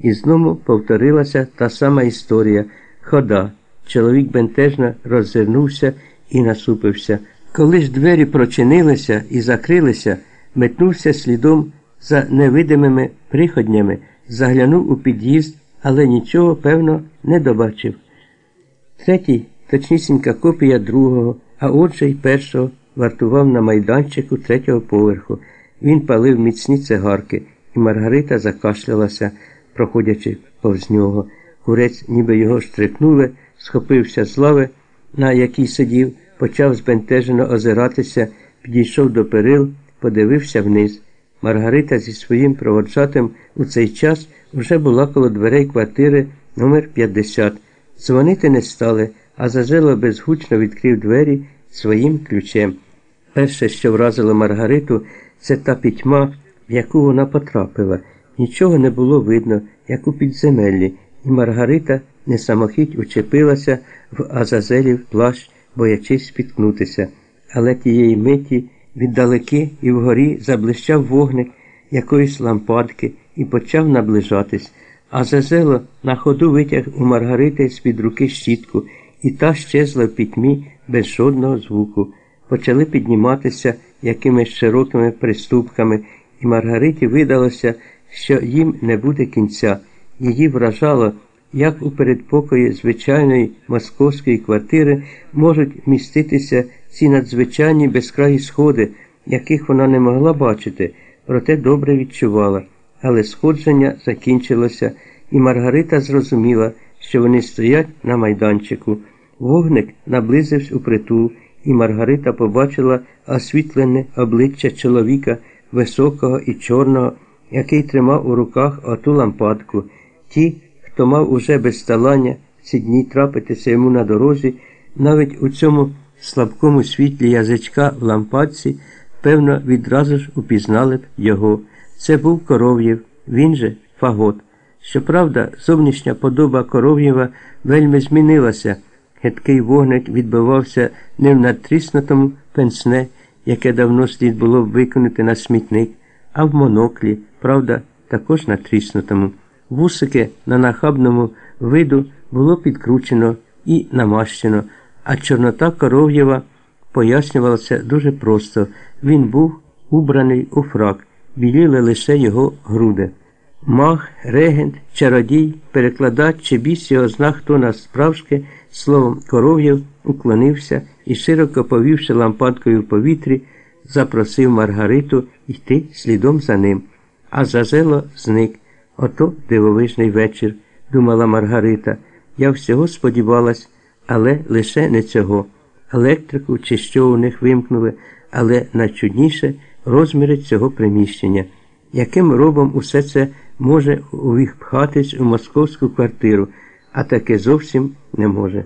І знову повторилася та сама історія. Хода. Чоловік бентежно роззирнувся і насупився. Коли ж двері прочинилися і закрилися, метнувся слідом за невидимими приходнями, заглянув у під'їзд, але нічого, певно, не добачив. Третій, точнісінька копія другого, а отже й першого, вартував на майданчику третього поверху. Він палив міцні цигарки, і Маргарита закашлялася, проходячи повз нього. Курець, ніби його штрикнули, схопився з лави, на якій сидів, почав збентежено озиратися, підійшов до перил, подивився вниз. Маргарита зі своїм проводжатим у цей час вже була коло дверей квартири номер 50 Дзвонити не стали, а Зазело безгучно відкрив двері своїм ключем. Перше, що вразило Маргариту, це та пітьма, в яку вона потрапила. Нічого не було видно, як у підземеллі, і Маргарита не самохідь учепилася в Азазелів плащ, боячись спіткнутися. Але тієї миті віддалеки і вгорі заблищав вогник якоїсь лампадки і почав наближатись. Азазело на ходу витяг у Маргарити з-під руки щітку, і та щезла в пітьмі без жодного звуку. Почали підніматися якимись широкими приступками, і Маргариті видалося, що їм не буде кінця. Її вражало, як у передпокої звичайної московської квартири можуть міститися ці надзвичайні безкраї сходи, яких вона не могла бачити, проте добре відчувала. Але сходження закінчилося, і Маргарита зрозуміла, що вони стоять на майданчику. Вогник наблизився у притул, і Маргарита побачила освітлене обличчя чоловіка високого і чорного, який тримав у руках оту лампадку. Ті, хто мав уже без сталання ці дні трапитися йому на дорозі, навіть у цьому слабкому світлі язичка в лампадці, певно, відразу ж упізнали б його. Це був коров'єв, він же фагот. Щоправда, зовнішня подоба коров'єва вельми змінилася. Гидкий вогник відбивався не в надтріснутому пенсне, яке давно слід було б виконати на смітник, а в моноклі, правда, також натріснутому. Вусики на нахабному виду було підкручено і намащено, а чорнота коров'єва пояснювалася дуже просто. Він був убраний у фрак, біліли лише його груди. Маг, регент, чародій, перекладач чи біс його зна хто насправжки, словом коров'єв уклонився і, широко повівши лампадкою в повітрі, запросив Маргариту йти слідом за ним. А зазело зник. Ото дивовижний вечір, думала Маргарита. Я всього сподівалась, але лише не цього. Електрику чи що у них вимкнули, але найчудніше розміри цього приміщення. Яким робом усе це може увіпхатись у московську квартиру, а таке зовсім не може.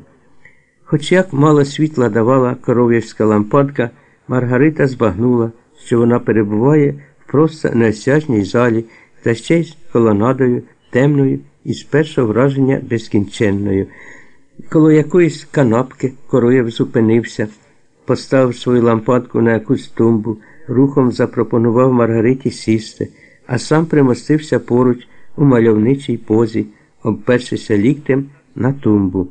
Хоч як мало світла давала коров'ячська лампадка, Маргарита збагнула, що вона перебуває в просто неосяжній залі та ще й з колонадою, темною і з першого враження безкінченною. Коло якоїсь канапки Короєв зупинився, поставив свою лампадку на якусь тумбу, рухом запропонував Маргариті сісти, а сам примостився поруч у мальовничій позі, обпершися ліктем на тумбу.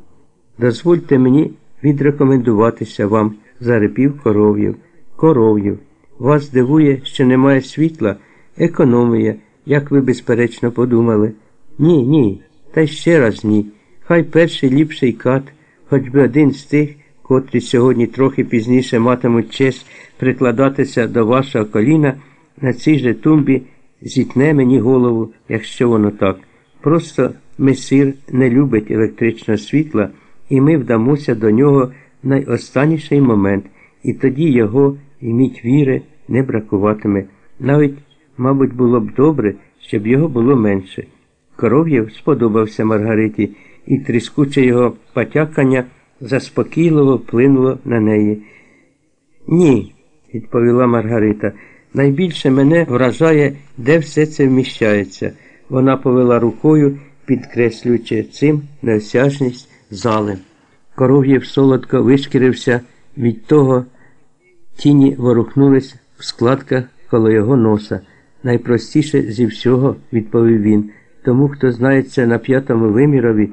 Дозвольте мені відрекомендуватися вам, зарепів коров'їв. Коров'їв. Вас дивує, що немає світла, економія, як ви безперечно подумали. Ні, ні, та ще раз ні. Хай перший ліпший кат, хоч би один з тих, котрі сьогодні трохи пізніше матимуть честь прикладатися до вашого коліна, на цій же тумбі зітне мені голову, якщо воно так. Просто месир не любить електричного світла, і ми вдамося до нього найостанніший момент, і тоді його і мідь віри не бракуватиме. Навіть, мабуть, було б добре, щоб його було менше. Коров'єв сподобався Маргариті, і тріскуче його потякання заспокійливо вплинуло на неї. Ні, відповіла Маргарита. Найбільше мене вражає, де все це вміщається. Вона повела рукою, підкреслюючи цим неосяжність зали. Коров'єв солодко вишкірився від того, тіні ворухнулись в складках коло його носа. Найпростіше зі всього, відповів він. Тому, хто знається на п'ятому вимірові